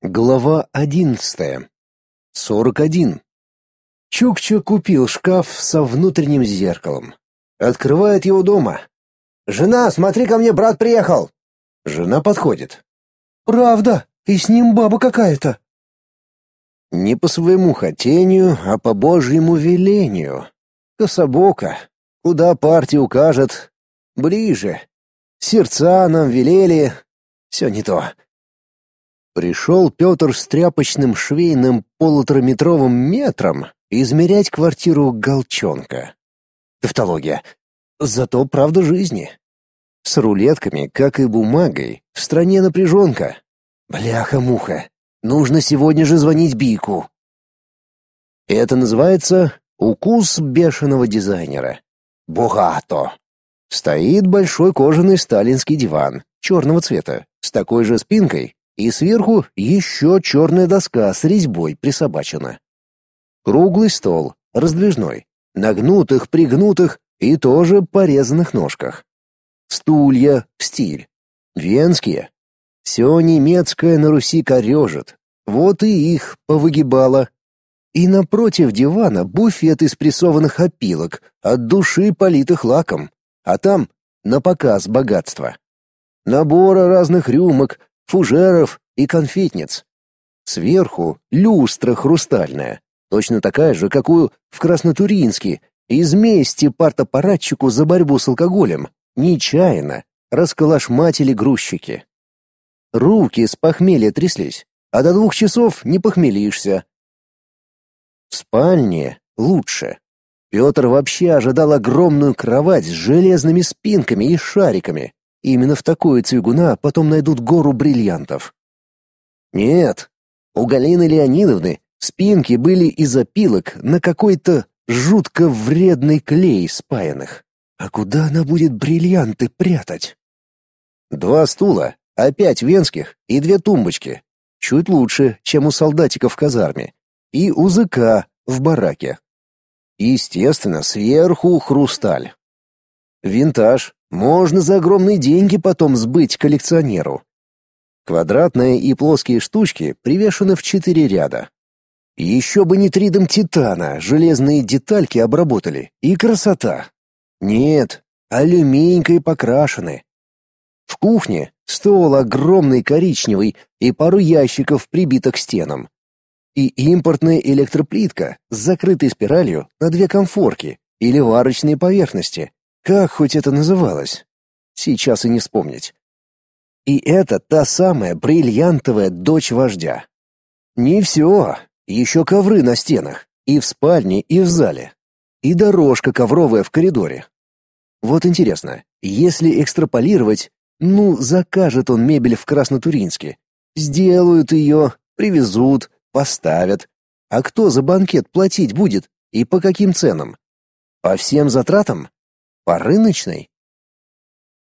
Глава одиннадцатая. Сорок один. Чукча купил шкаф со внутренним зеркалом. Открывает его дома. «Жена, смотри ко мне, брат приехал!» Жена подходит. «Правда, и с ним баба какая-то». Не по своему хотению, а по божьему велению. Кособока. Куда партия укажет? Ближе. Сердца нам велели. Все не то. Пришел Петр с тряпочным швейным полутораметровым метром измерять квартиру Голчонка. Тавтология. Зато правда жизни. С рулетками, как и бумагой, в стране напряженка. Бляха-муха. Нужно сегодня же звонить Бику. Это называется укус бешеного дизайнера. Богато. Стоит большой кожаный сталинский диван черного цвета с такой же спинкой, и сверху еще черная доска с резьбой присобачена. Круглый стол, раздвижной, на гнутых, пригнутых и тоже порезанных ножках. Стулья в стиль. Венские. Все немецкое на Руси корежит. Вот и их повыгибало. И напротив дивана буфет из прессованных опилок, от души политых лаком. А там на показ богатства. Набора разных рюмок, фужеров и конфетниц. Сверху люстра хрустальная, точно такая же, какую в Краснотуринске, из мести партапаратчику за борьбу с алкоголем, нечаянно расколошматили грузчики. Руки с похмелья тряслись, а до двух часов не похмелишься. В спальне лучше. Петр вообще ожидал огромную кровать с железными спинками и шариками, Именно в такую цвигуна потом найдут гору бриллиантов. Нет, у Галины Леонидовны спинки были из опилок на какой-то жутко вредный клей спаянных. А куда она будет бриллианты прятать? Два стула, опять венских, и две тумбочки. Чуть лучше, чем у солдатиков в казарме. И у ЗК в бараке. Естественно, сверху хрусталь. Винтаж, можно за огромные деньги потом сбыть коллекционеру. Квадратные и плоские штучки привешены в четыре ряда. Еще бы нитридом титана железные детальки обработали, и красота. Нет, алюминькой покрашены. В кухне стол огромный коричневый и пару ящиков прибитых к стенам. И импортная электроплитка с закрытой спиралью на две конфорки или варочные поверхности, как хоть это называлось? Сейчас и не вспомнить. И это та самая бриллиантовая дочь вождя. Не все, еще ковры на стенах, и в спальне, и в зале. И дорожка ковровая в коридоре. Вот интересно, если экстраполировать, ну, закажет он мебель в Краснотуринске. Сделают ее, привезут, поставят. А кто за банкет платить будет и по каким ценам? По всем затратам? По рыночной?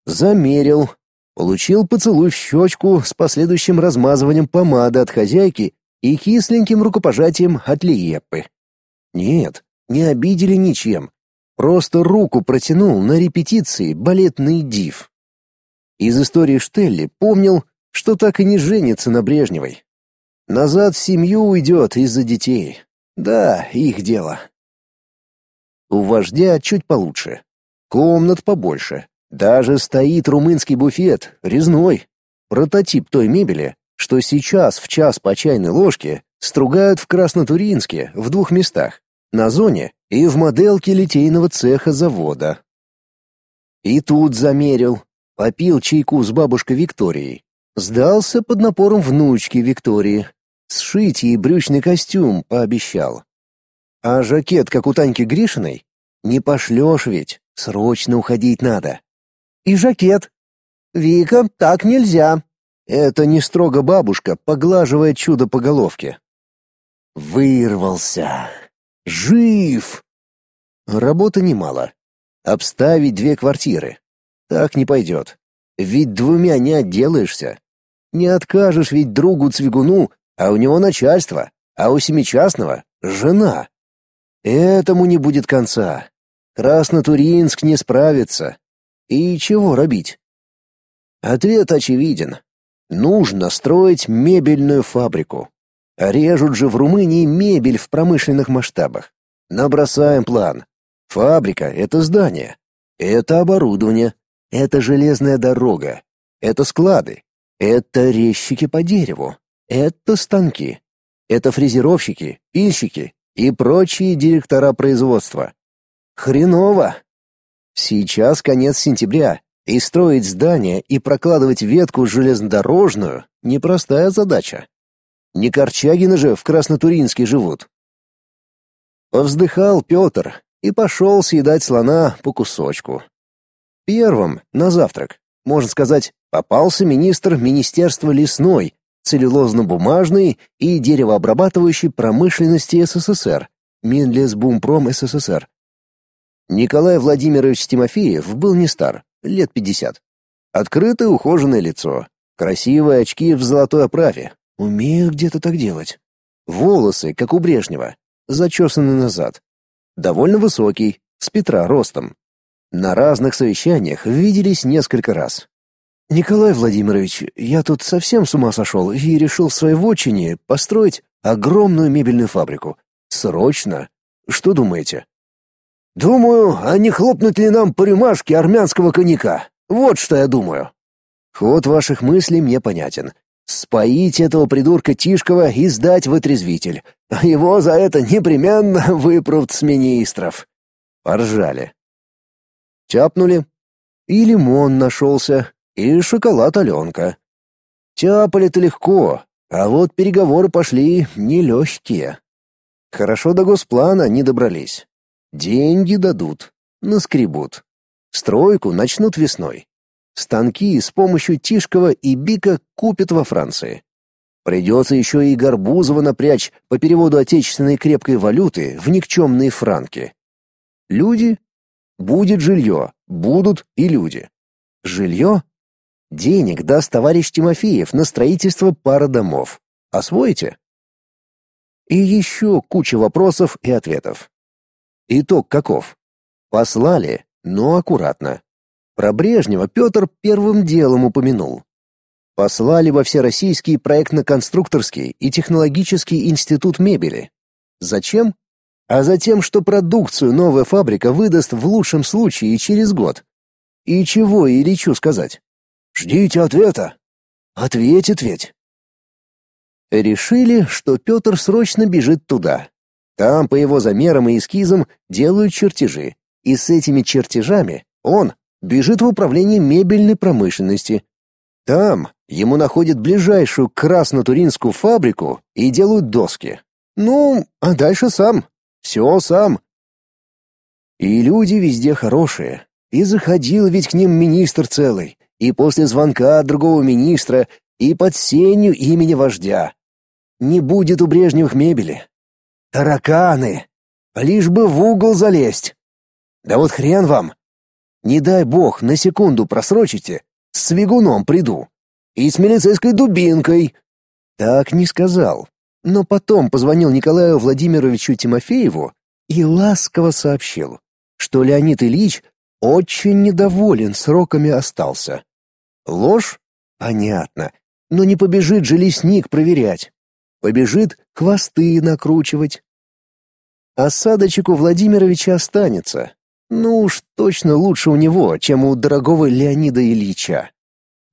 Замерил. Получил поцелуй в щечку с последующим размазыванием помады от хозяйки и кисленьким рукопожатием от Лиеппы. Нет, не обидели ничем. Просто руку протянул на репетиции балетный див. Из истории Штелли помнил, что так и не женится на Брежневой. Назад в семью уйдет из-за детей. Да, их дело. У вождя чуть получше. Комнат побольше. Даже стоит румынский буфет, резной. Прототип той мебели, что сейчас в час по чайной ложке стругают в Краснотуринске в двух местах. На зоне и в модельке литейного цеха завода. И тут замерил. Попил чайку с бабушкой Викторией. Сдался под напором внучки Виктории. Сшить ей брючный костюм пообещал. А жакет, как у Таньки Гришиной, не пошлешь ведь. Срочно уходить надо. И жакет. Вика, так нельзя. Это не строго бабушка, поглаживая чудо по головке. Вырвался. Жив. Работы немало. Обставить две квартиры. Так не пойдет. Ведь двумя не отделаешься. Не откажешь ведь другу Цвигуну, а у него начальство, а у семичастного — жена. Этому не будет конца. Краснотуринск не справится. И чего робить? Ответ очевиден. Нужно строить мебельную фабрику. Режут же в Румынии мебель в промышленных масштабах. Набросаем план. Фабрика — это здание. Это оборудование. Это железная дорога. Это склады. Это резчики по дереву. Это станки. Это фрезеровщики, пильщики и прочие директора производства. Хреново. Сейчас конец сентября, и строить здание и прокладывать ветку железнодорожную — непростая задача. Не Корчагины же в Краснотуринске живут. Повздыхал Петр и пошел съедать слона по кусочку. Первым, на завтрак, можно сказать, попался министр Министерства лесной, целлюлозно-бумажной и деревообрабатывающей промышленности СССР, Минлесбумпром СССР. Николай Владимирович Тимофеев был не стар, лет пятьдесят. Открытое ухоженное лицо, красивые очки в золотой оправе. Умею где-то так делать. Волосы, как у Брежнева, зачесаны назад. Довольно высокий, с Петра ростом. На разных совещаниях виделись несколько раз. «Николай Владимирович, я тут совсем с ума сошел и решил в своей вотчине построить огромную мебельную фабрику. Срочно. Что думаете?» Думаю, а не хлопнуть ли нам по рюмашке армянского коньяка? Вот что я думаю. Ход ваших мыслей мне понятен. Споить этого придурка Тишкова и сдать в отрезвитель. А его за это непременно выпрут с министров. Поржали. Тяпнули. И лимон нашелся, и шоколад Аленка. Тяпали-то легко, а вот переговоры пошли нелегкие. Хорошо до госплана не добрались. Деньги дадут, наскребут. Стройку начнут весной. Станки с помощью Тишкова и Бика купят во Франции. Придется еще и Горбузова напрячь по переводу отечественной крепкой валюты в никчемные франки. Люди? Будет жилье, будут и люди. Жилье? Денег даст товарищ Тимофеев на строительство пары домов. Освоите? И еще куча вопросов и ответов. Итог каков? Послали, но аккуратно. Про Брежнева Петр первым делом упомянул. Послали во Всероссийский проектно-конструкторский и технологический институт мебели. Зачем? А затем, что продукцию новая фабрика выдаст в лучшем случае через год. И чего Ильичу сказать? Ждите ответа. Ответит ведь. Решили, что Петр срочно бежит туда, там по его замерам и эскизам делают чертежи, и с этими чертежами он бежит в управление мебельной промышленности. Там ему находят ближайшую краснотуринскую фабрику и делают доски. Ну, а дальше сам. Все сам. И люди везде хорошие. И заходил ведь к ним министр целый, и после звонка другого министра, и под сенью имени вождя. Не будет у Брежневых мебели, Тараканы! Лишь бы в угол залезть. Да вот хрен вам. Не дай бог, на секунду просрочите, с свигуном приду. И с милицейской дубинкой. Так не сказал. Но потом позвонил Николаю Владимировичу Тимофееву и ласково сообщил, что Леонид Ильич очень недоволен сроками остался. Ложь? Понятно. Но не побежит же лесник проверять. Побежит хвосты накручивать. Осадочек у Владимировича останется. Ну уж точно лучше у него, чем у дорогого Леонида Ильича.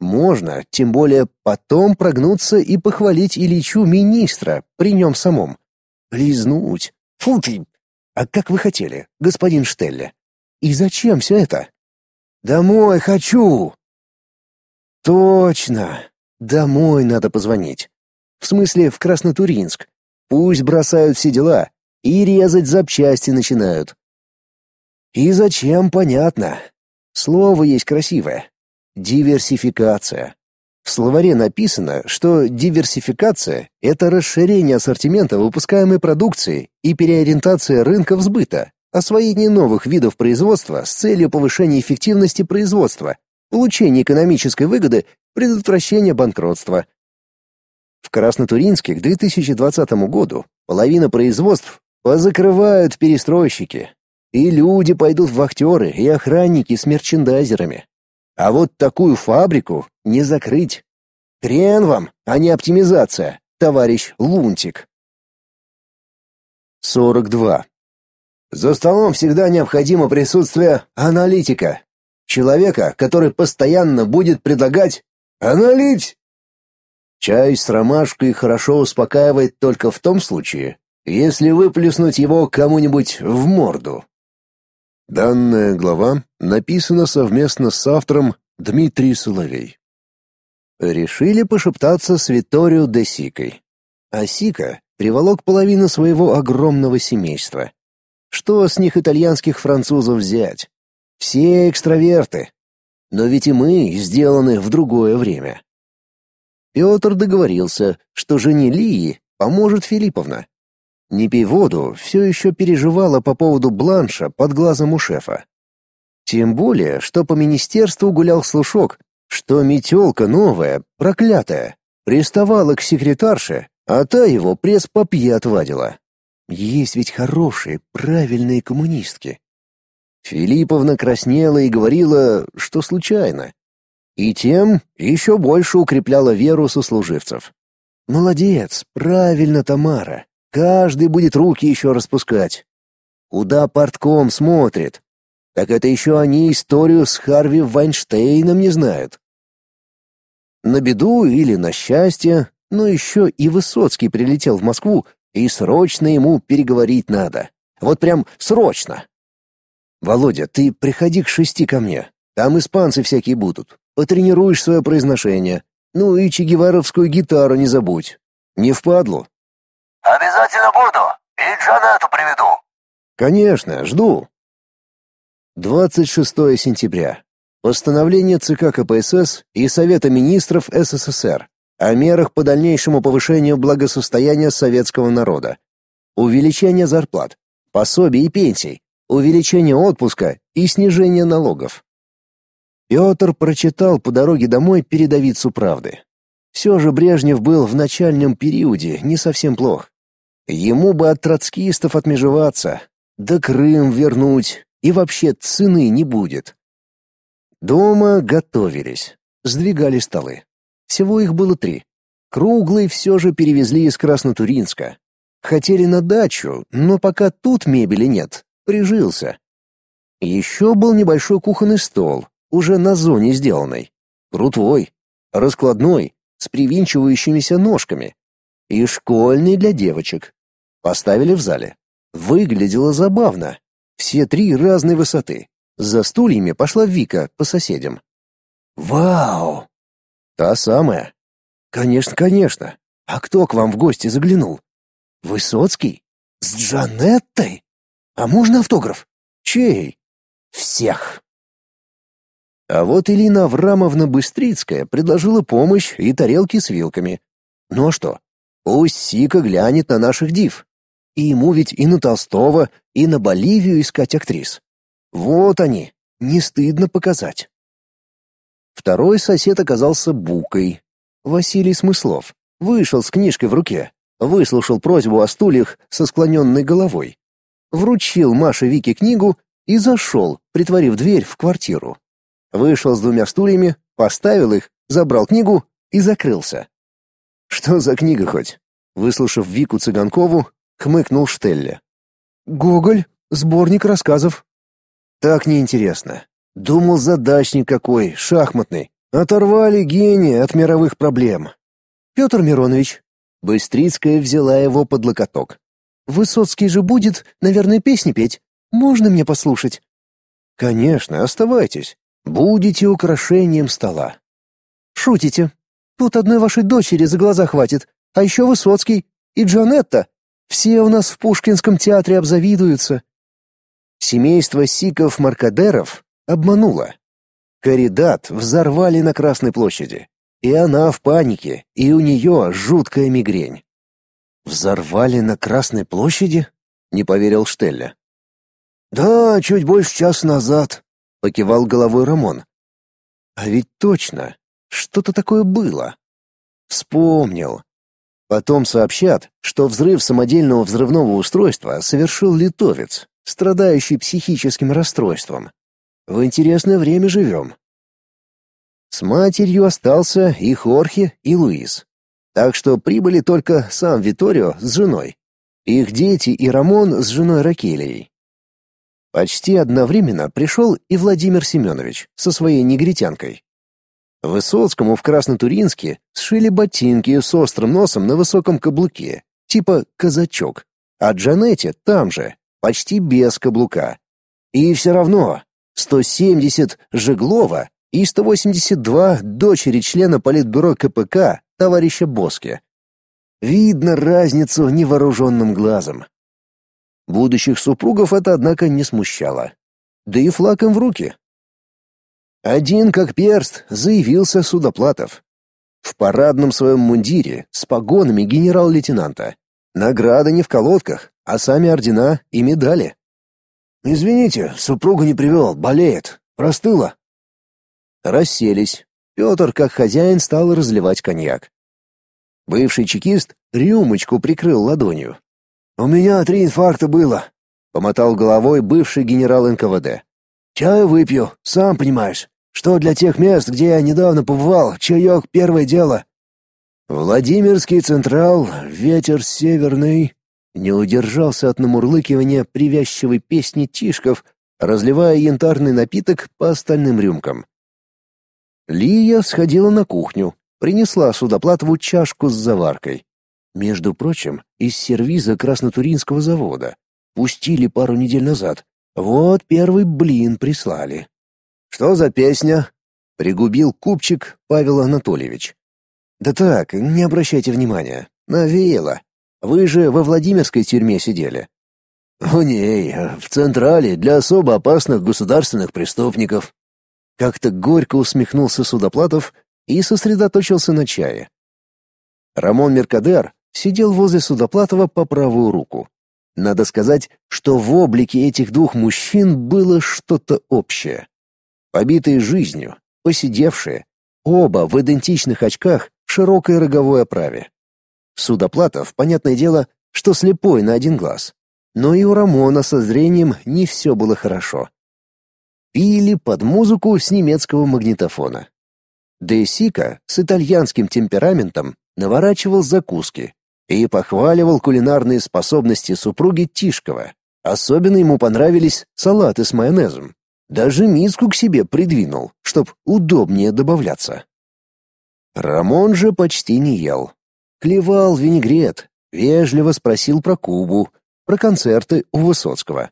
Можно, тем более, потом прогнуться и похвалить Ильичу министра при нем самом. Лизнуть. Фу ты! А как вы хотели, господин Штелле? И зачем все это? Домой хочу! Точно! Домой надо позвонить. В смысле, в Краснотуринск. Пусть бросают все дела и резать запчасти начинают. И зачем, понятно. Слово есть красивое. Диверсификация. В словаре написано, что диверсификация — это расширение ассортимента выпускаемой продукции и переориентация рынков сбыта, освоение новых видов производства с целью повышения эффективности производства, получения экономической выгоды, предотвращения банкротства, в Краснотуринске к 2020 году половина производств позакрывают перестройщики, и люди пойдут в вахтеры и охранники с мерчендайзерами. А вот такую фабрику не закрыть. Хрен вам, а не оптимизация, товарищ Лунтик. 42. За столом всегда необходимо присутствие аналитика. Человека, который постоянно будет предлагать «Аналить!». Чай с ромашкой хорошо успокаивает только в том случае, если выплеснуть его кому-нибудь в морду. Данная глава написана совместно с автором Дмитрий Соловей. Решили пошептаться с Виторио де Сикой. А Сика приволок половину своего огромного семейства. Что с них итальянских французов взять? Все экстраверты. Но ведь и мы сделаны в другое время. Петр договорился, что жене Лии поможет Филипповна. Не пей воду все еще переживала по поводу бланша под глазом у шефа. Тем более, что по министерству гулял слушок, что метелка новая, проклятая, приставала к секретарше, а та его пресс-папье отвадила. Есть ведь хорошие, правильные коммунистки. Филипповна краснела и говорила, что случайно. И тем еще больше укрепляла веру сослуживцев. «Молодец, правильно, Тамара. Каждый будет руки еще распускать. Куда портком смотрит? Так это еще они историю с Харви Вайнштейном не знают. На беду или на счастье, но еще и Высоцкий прилетел в Москву, и срочно ему переговорить надо. Вот прям срочно. Володя, ты приходи к шести ко мне. Там испанцы всякие будут. Потренируешь свое произношение. Ну и чегеваровскую гитару не забудь. Не впадлу. Обязательно буду. И Джанету приведу. Конечно, жду. 26 сентября. Постановление ЦК КПСС и Совета министров СССР о мерах по дальнейшему повышению благосостояния советского народа. Увеличение зарплат, пособий и пенсий, увеличение отпуска и снижение налогов. Петр прочитал по дороге домой передовицу правды. Все же Брежнев был в начальном периоде не совсем плох. Ему бы от троцкистов отмежеваться, да Крым вернуть, и вообще цены не будет. Дома готовились, сдвигали столы. Всего их было три. Круглый все же перевезли из Краснотуринска. Хотели на дачу, но пока тут мебели нет, прижился. Еще был небольшой кухонный стол, уже на зоне сделанный. Крутой, раскладной, с привинчивающимися ножками. И школьный для девочек. Поставили в зале. Выглядело забавно. Все три разной высоты. За стульями пошла Вика по соседям. «Вау!» «Та самая?» «Конечно, конечно. А кто к вам в гости заглянул?» «Высоцкий? С Джанеттой? А можно автограф?» «Чей?» «Всех!» А вот Элина Аврамовна Быстрицкая предложила помощь и тарелки с вилками. Ну а что? Пусть Сика глянет на наших див. И ему ведь и на Толстого, и на Боливию искать актрис. Вот они, не стыдно показать. Второй сосед оказался Букой. Василий Смыслов. Вышел с книжкой в руке, выслушал просьбу о стульях со склоненной головой. Вручил Маше Вике книгу и зашел, притворив дверь в квартиру. Вышел с двумя стульями, поставил их, забрал книгу и закрылся. Что за книга хоть? Выслушав Вику Цыганкову, хмыкнул Штелле. Гоголь, сборник рассказов. Так неинтересно. Думал, задачник какой, шахматный. Оторвали гения от мировых проблем. Петр Миронович. Быстрицкая взяла его под локоток. Высоцкий же будет, наверное, песни петь. Можно мне послушать? Конечно, оставайтесь. Будете украшением стола. Шутите? Тут одной вашей дочери за глаза хватит, а еще Высоцкий и Джанетта. Все у нас в Пушкинском театре обзавидуются. Семейство Сиков-Маркадеров обмануло. Коридат взорвали на Красной площади. И она в панике, и у нее жуткая мигрень. «Взорвали на Красной площади?» — не поверил Штелля. «Да, чуть больше часа назад», — покивал головой Рамон. «А ведь точно, что-то такое было». Вспомнил. Потом сообщат, что взрыв самодельного взрывного устройства совершил литовец, страдающий психическим расстройством. В интересное время живем. С матерью остался и Хорхе, и Луис. Так что прибыли только сам Виторио с женой. Их дети и Рамон с женой Ракелией. Почти одновременно пришел и Владимир Семенович со своей негритянкой. Высоцкому в Краснотуринске сшили ботинки с острым носом на высоком каблуке, типа казачок, а Джанете там же, почти без каблука. И все равно 170 Жеглова и 182 дочери члена политбюро КПК товарища Боске. Видно разницу невооруженным глазом. Будущих супругов это, однако, не смущало. Да и флаг в руки. Один, как перст, заявился Судоплатов. В парадном своем мундире, с погонами генерал-лейтенанта. Награда не в колодках, а сами ордена и медали. «Извините, супруга не привел, болеет. Простыла». Расселись. Петр, как хозяин, стал разливать коньяк. Бывший чекист рюмочку прикрыл ладонью. «У меня три инфаркта было», — помотал головой бывший генерал НКВД. «Чаю выпью, сам понимаешь, что для тех мест, где я недавно побывал, чаек — первое дело». Владимирский Централ, ветер северный, не удержался от намурлыкивания привязчивой песни Тишков, разливая янтарный напиток по остальным рюмкам. Лия сходила на кухню, принесла Судоплатову чашку с заваркой. Между прочим, из сервиза Краснотуринского завода. Пустили пару недель назад. Вот первый блин прислали. «Что за песня?» — пригубил купчик Павел Анатольевич. «Да так, не обращайте внимания. Навеяло. Вы же во Владимирской тюрьме сидели». «В ней, в Централе, для особо опасных государственных преступников». Как-то горько усмехнулся Судоплатов и сосредоточился на чае. Рамон Меркадер сидел возле Судоплатова по правую руку. Надо сказать, что в облике этих двух мужчин было что-то общее. Побитые жизнью, посидевшие, оба в идентичных очках широкой роговой оправе. Судоплатов, понятное дело, что слепой на один глаз. Но и у Рамона со зрением не все было хорошо. Пили под музыку с немецкого магнитофона. Дейсика с итальянским темпераментом наворачивал закуски и похваливал кулинарные способности супруги Тишкова. Особенно ему понравились салаты с майонезом. Даже миску к себе придвинул, чтоб удобнее добавляться. Рамон же почти не ел. Клевал винегрет, вежливо спросил про Кубу, про концерты у Высоцкого.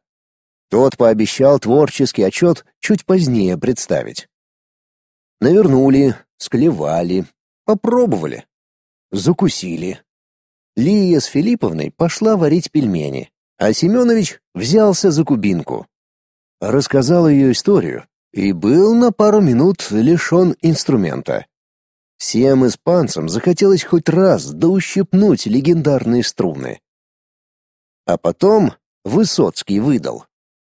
Тот пообещал творческий отчет чуть позднее представить. Навернули, склевали, попробовали. Закусили. Лия с Филипповной пошла варить пельмени, а Семенович взялся за кубинку. Рассказал ее историю и был на пару минут лишен инструмента. Всем испанцам захотелось хоть раз доущипнуть легендарные струны. А потом Высоцкий выдал.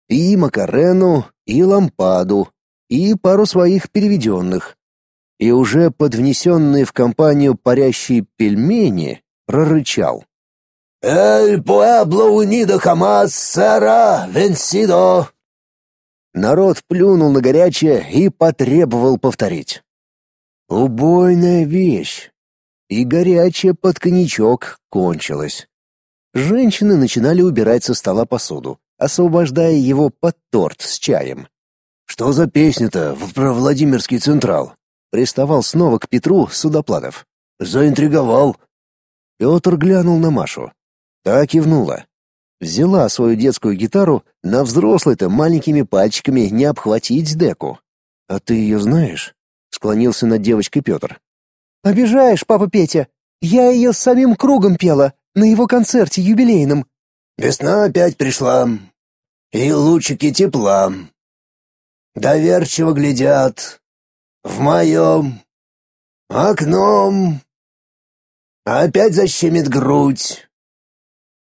И Макарену, и Лампаду, и пару своих переведенных. И уже под внесенные в компанию парящие пельмени прорычал. «Эль Пуэбло унидо хамас сера венсидо!» Народ плюнул на горячее и потребовал повторить. Убойная вещь. И горячее под коньячок кончилось. Женщины начинали убирать со стола посуду, освобождая его под торт с чаем. Что за песня-то про Владимирский Централ? Приставал снова к Петру Судоплатов. Заинтриговал. Петр глянул на Машу. Та кивнула. Взяла свою детскую гитару, на взрослой-то маленькими пальчиками не обхватить деку. «А ты ее знаешь?» — склонился над девочкой Петр. «Обижаешь, папа Петя. Я ее с самим кругом пела, на его концерте юбилейном». «Весна опять пришла, и лучики тепла доверчиво глядят в моем окном. Опять защемит грудь,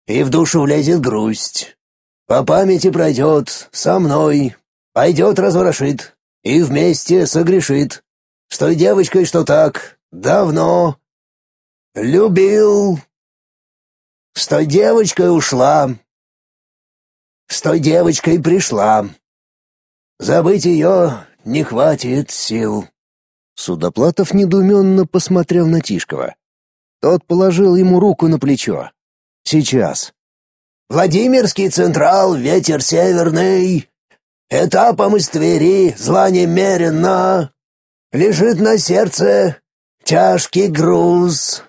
и в душу влезет грусть. По памяти пройдет со мной, пойдет разворошит и вместе согрешит. С той девочкой, что так давно любил. С той девочкой ушла, с той девочкой пришла. Забыть ее не хватит сил. Судоплатов недоуменно посмотрел на Тишкова. Тот положил ему руку на плечо. «Сейчас». «Владимирский Централ, ветер северный. Этапом из Твери, зла немерено. Лежит на сердце тяжкий груз.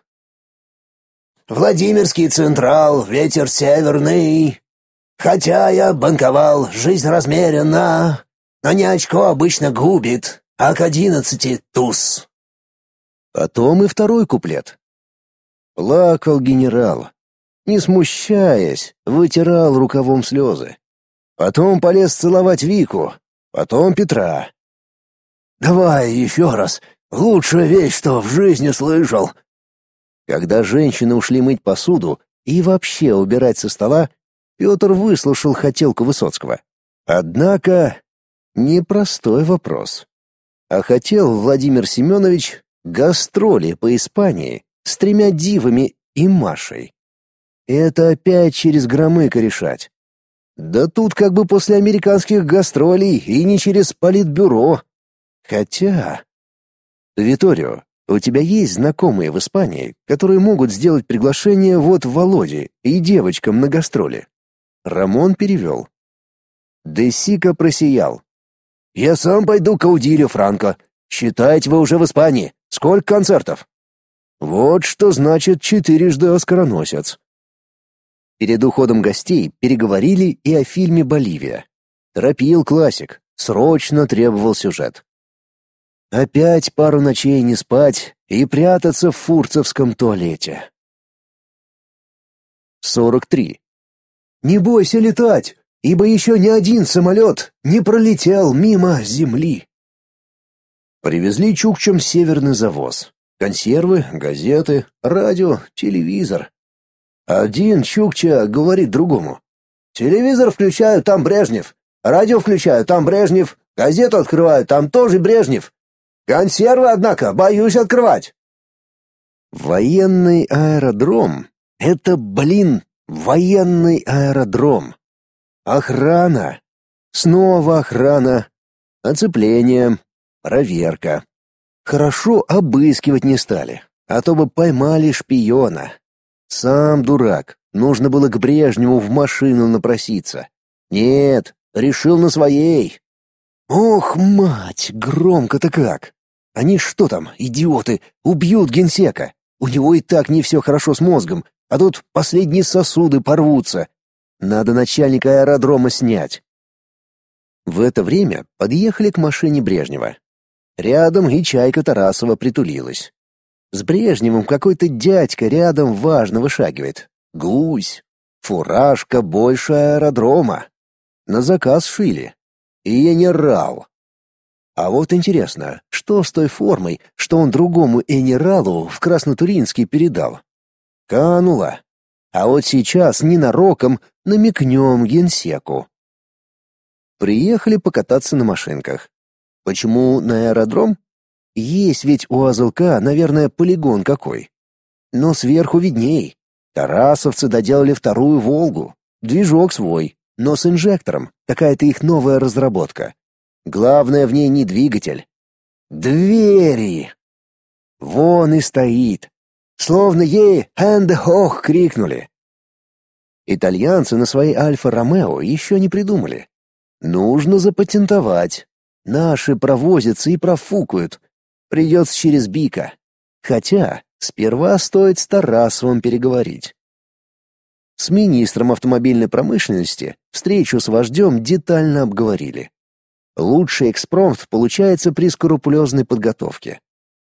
Владимирский Централ, ветер северный. Хотя я банковал, жизнь размерена, но не очко обычно губит, а к одиннадцати туз. Потом и второй куплет. Плакал генерал, не смущаясь, вытирал рукавом слезы. Потом полез целовать Вику, потом Петра. «Давай еще раз, лучшая вещь, что в жизни слышал». Когда женщины ушли мыть посуду и вообще убирать со стола, Петр выслушал хотелку Высоцкого. Однако непростой вопрос. А хотел Владимир Семенович гастроли по Испании с тремя дивами и Машей. Это опять через Громыка решать. Да тут как бы после американских гастролей и не через политбюро. Хотя... Виторио, у тебя есть знакомые в Испании, которые могут сделать приглашение вот Володе и девочкам на гастроли? Рамон перевел. Десика просиял. «Я сам пойду к Аудилю Франко. Считайте, вы уже в Испании. Сколько концертов?» «Вот что значит четырежды оскароносец». Перед уходом гостей переговорили и о фильме «Боливия». Торопил классик, срочно требовал сюжет. Опять пару ночей не спать и прятаться в фурцевском туалете. 43. Не бойся летать, ибо еще ни один самолет не пролетел мимо земли. Привезли чукчам северный завоз. Консервы, газеты, радио, телевизор. Один чукча говорит другому. «Телевизор включаю, там Брежнев. Радио включаю, там Брежнев. Газету открываю, там тоже Брежнев. Консервы, однако, боюсь открывать». Военный аэродром — это, блин, Военный аэродром. Охрана. Снова охрана. Оцепление. Проверка. Хорошо обыскивать не стали, а то бы поймали шпиона. Сам дурак. Нужно было к Брежневу в машину напроситься. Нет, решил на своей. Ох, мать, громко-то как. Они что там, идиоты, убьют генсека. У него и так не все хорошо с мозгом, а тут последние сосуды порвутся. Надо начальника аэродрома снять. В это время подъехали к машине Брежнева. Рядом и чайка Тарасова притулилась. С Брежневым какой-то дядька рядом важно вышагивает. Гусь. Фуражка больше аэродрома. На заказ шили. И генерал. А вот интересно, что с той формой, что он другому генералу в Краснотуринске передал? Канула. А вот сейчас ненароком намекнем генсеку. Приехали покататься на машинках. Почему на аэродром? Есть ведь у АЗЛК, наверное, полигон какой. Но сверху видней. Тарасовцы доделали вторую «Волгу». Движок свой, но с инжектором. Какая-то их новая разработка. Главное в ней не двигатель. Двери! Вон и стоит. Словно ей «Энд-хох!» крикнули. Итальянцы на своей Альфа-Ромео еще не придумали. Нужно запатентовать. Наши провозятся и профукают. Придется через Бика. Хотя сперва стоит с Тарасовым переговорить. С министром автомобильной промышленности встречу с вождем детально обговорили. Лучший экспромт получается при скрупулезной подготовке.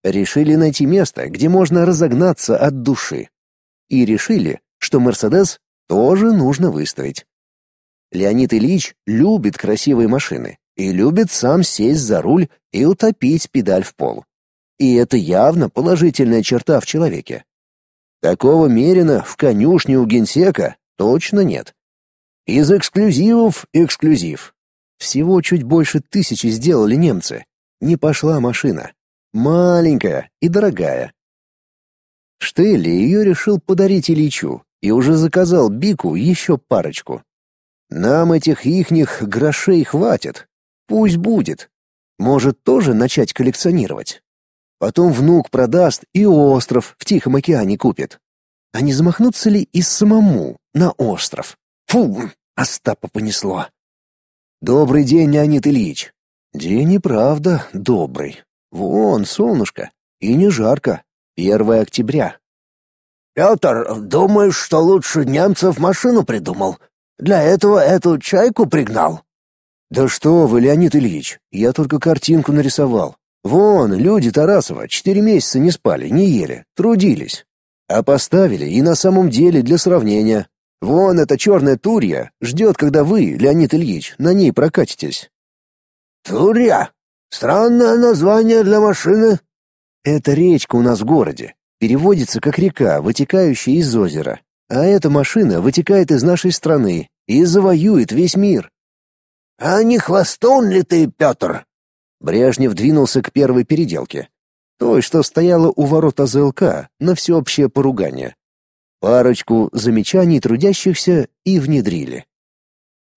Решили найти место, где можно разогнаться от души. И решили, что «Мерседес» тоже нужно выставить. Леонид Ильич любит красивые машины и любит сам сесть за руль и утопить педаль в пол. И это явно положительная черта в человеке. Такого мерина в конюшне у генсека точно нет. Из эксклюзивов эксклюзив. Всего чуть больше тысячи сделали немцы. Не пошла машина. Маленькая и дорогая. Штелли ее решил подарить Ильичу и уже заказал Бику еще парочку. Нам этих ихних грошей хватит. Пусть будет. Может тоже начать коллекционировать. Потом внук продаст и остров в Тихом океане купит. А не замахнуться ли и самому на остров? Фу, Остапа понесло. Добрый день, Леонид Ильич. День и правда добрый. Вон, солнышко. И не жарко. 1 октября. Петр, думаешь, что лучше немцев машину придумал? Для этого эту чайку пригнал? Да что вы, Леонид Ильич, я только картинку нарисовал. Вон, люди Тарасова четыре месяца не спали, не ели, трудились. А поставили и на самом деле для сравнения. Вон эта черная Турья ждет, когда вы, Леонид Ильич, на ней прокатитесь. Турья? Странное название для машины. Это речка у нас в городе. Переводится как река, вытекающая из озера. А эта машина вытекает из нашей страны и завоюет весь мир. А не хвостун ли ты, Петр? Брежнев двинулся к первой переделке, той, что стояла у ворот АЗЛК на всеобщее поругание. Парочку замечаний трудящихся и внедрили.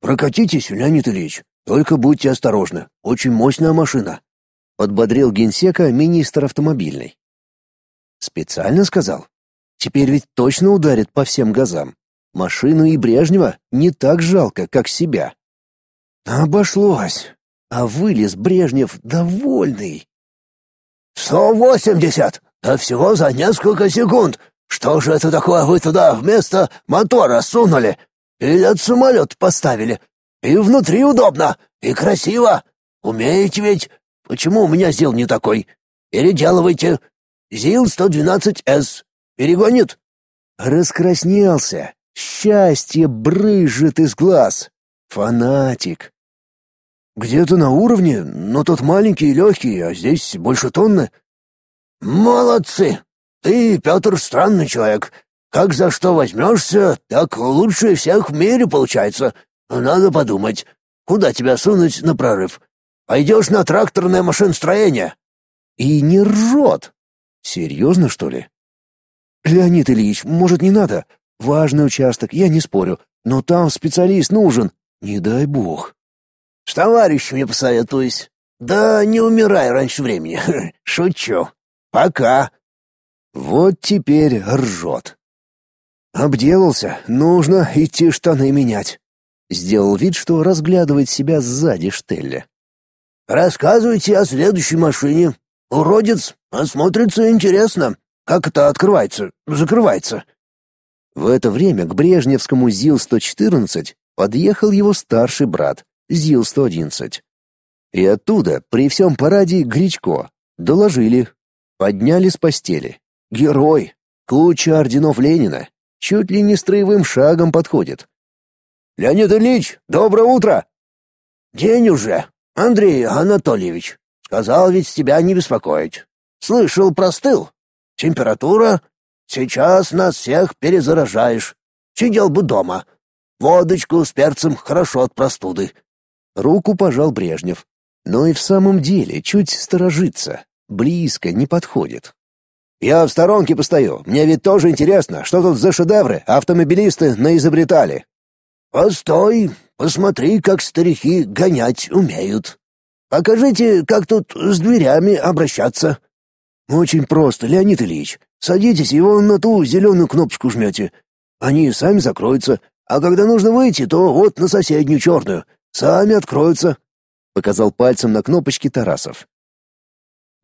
«Прокатитесь, Леонид Ильич, только будьте осторожны, очень мощная машина», — подбодрил генсека министр автомобильный. «Специально сказал? Теперь ведь точно ударит по всем газам. Машину и Брежнева не так жалко, как себя». Обошлось а вылез Брежнев довольный. «Сто восемьдесят! Да всего за несколько секунд! Что же это такое вы туда вместо мотора сунули? Или от самолет поставили? И внутри удобно, и красиво! Умеете ведь? Почему у меня ЗИЛ не такой? Переделывайте. ЗИЛ-112С. Перегонит?» Раскраснелся. Счастье брызжет из глаз. Фанатик. Где-то на уровне, но тот маленький и легкий, а здесь больше тонны. Молодцы! Ты, Петр, странный человек. Как за что возьмешься, так лучше всех в мире получается. Надо подумать, куда тебя сунуть на прорыв. Пойдешь на тракторное машиностроение. И не ржет. Серьезно, что ли? Леонид Ильич, может, не надо? Важный участок, я не спорю, но там специалист нужен. Не дай бог. С товарищами посоветуюсь. Да не умирай раньше времени. Шучу. Пока. Вот теперь ржет. Обделался, нужно идти штаны менять. Сделал вид, что разглядывает себя сзади штелля. Рассказывайте о следующей машине. Уродец, осмотрится интересно. Как это открывается, закрывается? В это время к Брежневскому ЗИЛ-114 подъехал его старший брат, ЗИЛ-111. И оттуда, при всем параде, Гречко. Доложили. Подняли с постели. Герой. Куча орденов Ленина. Чуть ли не строевым шагом подходит. «Леонид Ильич, доброе утро!» «День уже, Андрей Анатольевич. Сказал ведь тебя не беспокоить. Слышал, простыл. Температура? Сейчас нас всех перезаражаешь. Сидел бы дома. Водочку с перцем хорошо от простуды. Руку пожал Брежнев. Но и в самом деле чуть сторожится, близко не подходит. «Я в сторонке постою, мне ведь тоже интересно, что тут за шедевры автомобилисты наизобретали». «Постой, посмотри, как старики гонять умеют. Покажите, как тут с дверями обращаться». «Очень просто, Леонид Ильич. Садитесь и вон на ту зеленую кнопочку жмете. Они сами закроются, а когда нужно выйти, то вот на соседнюю черную. Сами откроются, показал пальцем на кнопочки Тарасов.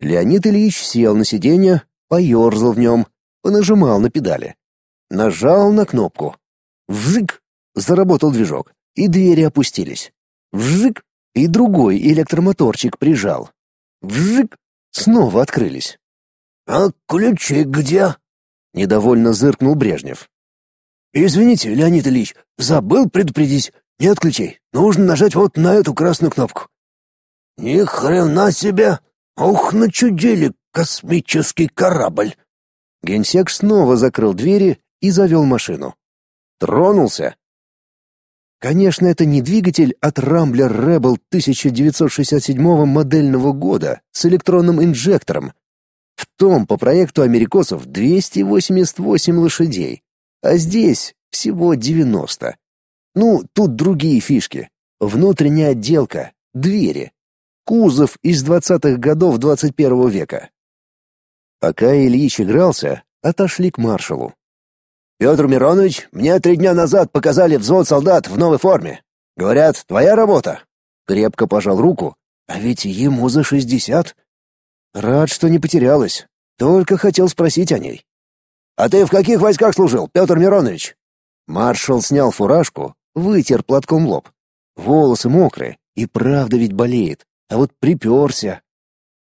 Леонид Ильич сел на сиденье, поерзал в нем, понажимал на педали. Нажал на кнопку. Вжик! Заработал движок, и двери опустились. Вжик! И другой электромоторчик прижал. Вжик! Снова открылись. «А ключи где?» — недовольно зыркнул Брежнев. «Извините, Леонид Ильич, забыл предупредить. Нет ключей. Нужно нажать вот на эту красную кнопку. Ни хрена себе! Ух, начудили космический корабль. Генсек снова закрыл двери и завел машину. Тронулся. Конечно, это не двигатель от Rambler Rebel 1967 модельного года с электронным инжектором. В том по проекту америкосов 288 лошадей, а здесь всего 90. Ну, тут другие фишки. Внутренняя отделка, двери. Кузов из 20-х годов 21 века. Пока Ильич игрался, отошли к маршалу. «Петр Миронович, мне три дня назад показали взвод солдат в новой форме. Говорят, твоя работа». Крепко пожал руку, а ведь ему за шестьдесят. Рад, что не потерялась. Только хотел спросить о ней. «А ты в каких войсках служил, Петр Миронович?» Маршал снял фуражку, вытер платком лоб. Волосы мокрые, и правда ведь болеет, а вот приперся.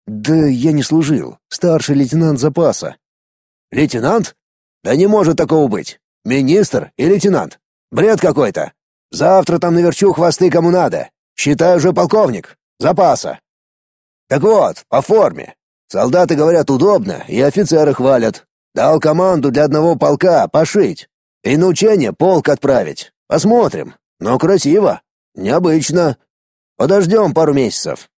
Да я не служил, старший лейтенант запаса. Лейтенант? Да не может такого быть. Министр и лейтенант. Бред какой-то. Завтра там наверчу хвосты кому надо. Считаю уже полковник. Запаса. Так вот, по форме. Солдаты говорят удобно, и офицеры хвалят. Дал команду для одного полка пошить. И на учение полк отправить. Посмотрим. Но красиво. Необычно. Подождем пару месяцев.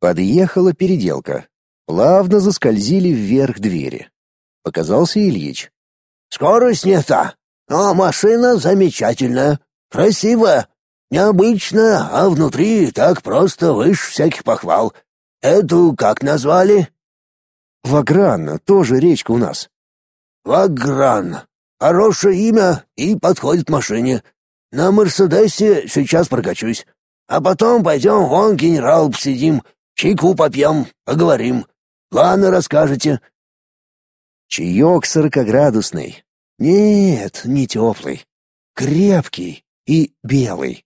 Подъехала переделка. Плавно заскользили вверх двери. Показался Ильич. «Скорость не та, но машина замечательная, красивая, необычная, а внутри так просто выше всяких похвал. Эту как назвали?» «Вагран, тоже речка у нас». «Вагран. Хорошее имя и подходит машине. На Мерседесе сейчас прокачусь. А потом пойдем вон генерал посидим, чайку попьем, поговорим. Планы расскажете». Чаек сорокоградусный. Нет, не теплый. Крепкий и белый.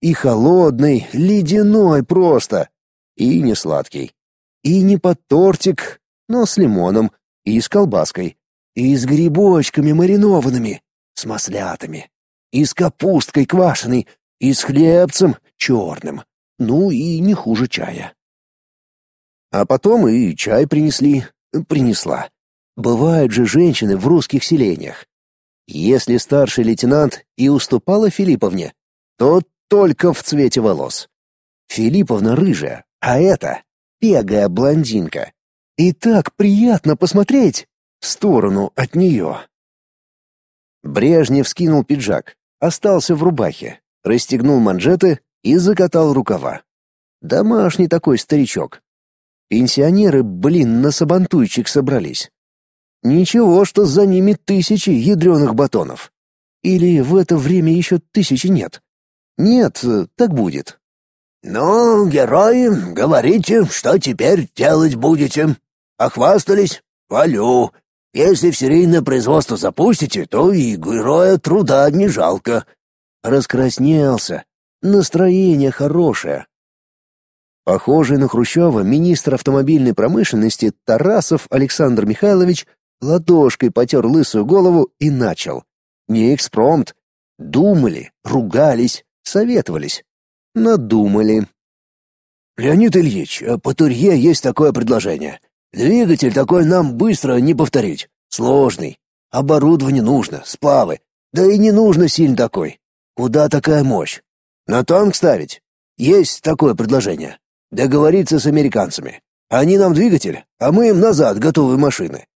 И холодный, ледяной просто. И не сладкий. И не под тортик, но с лимоном и с колбаской. И с грибочками маринованными, с маслятами. И с капусткой квашеной, и с хлебцем черным. Ну и не хуже чая. А потом и чай принесли, принесла. Бывают же женщины в русских селениях. Если старший лейтенант и уступала Филипповне, то только в цвете волос. Филипповна рыжая, а это пегая блондинка. И так приятно посмотреть в сторону от нее. Брежнев скинул пиджак, остался в рубахе, расстегнул манжеты и закатал рукава. Домашний такой старичок. Пенсионеры, блин, на сабантуйчик собрались. Ничего, что за ними тысячи ядреных батонов. Или в это время еще тысячи нет. Нет, так будет. «Ну, герои, говорите, что теперь делать будете? Охвастались? Валю. Если в серийное производство запустите, то и героя труда не жалко». Раскраснелся. Настроение хорошее. Похожий на Хрущева министр автомобильной промышленности Тарасов Александр Михайлович ладошкой потер лысую голову и начал. Не экспромт. Думали, ругались, советовались. Надумали. «Леонид Ильич, э, по Турье есть такое предложение. Двигатель такой нам быстро не повторить. Сложный. Оборудование нужно, сплавы. Да и не нужно сильно такой. Куда такая мощь? На танк ставить? Есть такое предложение. Договориться с американцами. Они нам двигатель, а мы им назад готовые машины.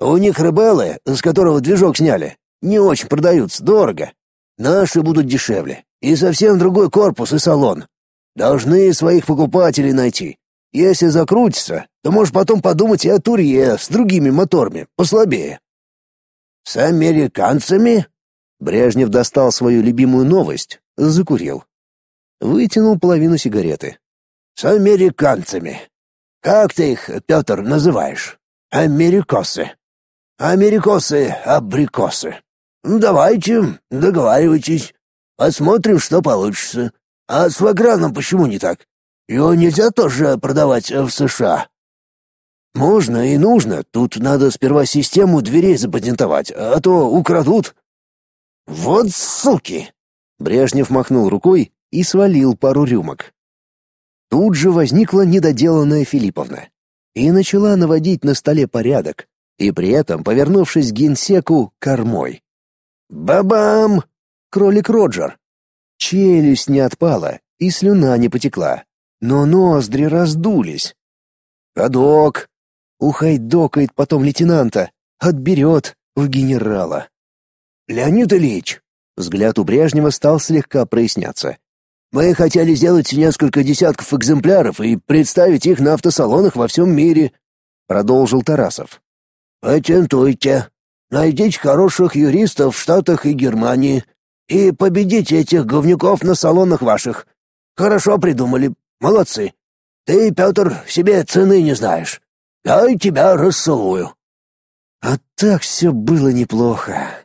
У них ребелы, с которого движок сняли, не очень продаются, дорого. Наши будут дешевле. И совсем другой корпус и салон. Должны своих покупателей найти. Если закрутится, то можешь потом подумать и о Турье с другими моторами, послабее. С американцами? Брежнев достал свою любимую новость, закурил. Вытянул половину сигареты. С американцами. Как ты их, Петр, называешь? Америкосы. Америкосы-абрикосы. Ну, давайте, договаривайтесь. Посмотрим, что получится. А с Ваграном почему не так? Его нельзя тоже продавать в США. Можно и нужно. Тут надо сперва систему дверей запатентовать, а то украдут. Вот суки. Брежнев махнул рукой и свалил пару рюмок. Тут же возникла недоделанная Филипповна и начала наводить на столе порядок, и при этом повернувшись к генсеку кормой. Бабам! Кролик Роджер. Челюсть не отпала, и слюна не потекла, но ноздри раздулись. Ходок. Ухайдокает потом лейтенанта, отберет в генерала. Леонид Ильич, взгляд у Брежнева стал слегка проясняться. Мы хотели сделать несколько десятков экземпляров и представить их на автосалонах во всем мире. продолжил Тарасов. Патентуйте. Найдите хороших юристов в Штатах и Германии и победите этих говнюков на салонах ваших. Хорошо придумали. Молодцы. Ты, Петр, себе цены не знаешь. Я тебя расцелую. А так все было неплохо.